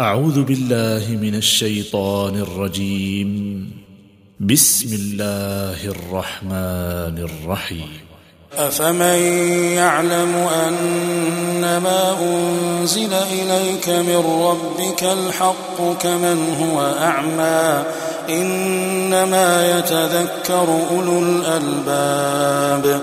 أعوذ بالله من الشيطان الرجيم. بسم الله الرحمن الرحيم. أفمن يعلم أن ما أنزل إليك من ربك الحق كمن هو أعمى إنما يتذكر أولو الألباب.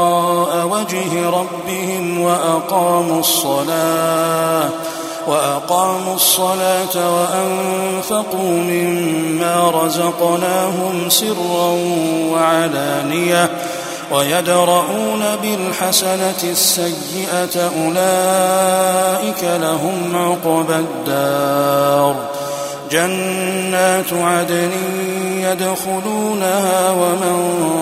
وجه ربهم وأقاموا الصلاة وأقاموا الصلاة وأنفقوا مما رزقناهم سرا وعلانية ويدرؤون بالحسنة السيئة أولئك لهم عقبى الدار جنات عدن يدخلونها ومن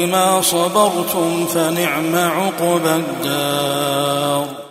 بما صبرتم فنعم عقبى الدار.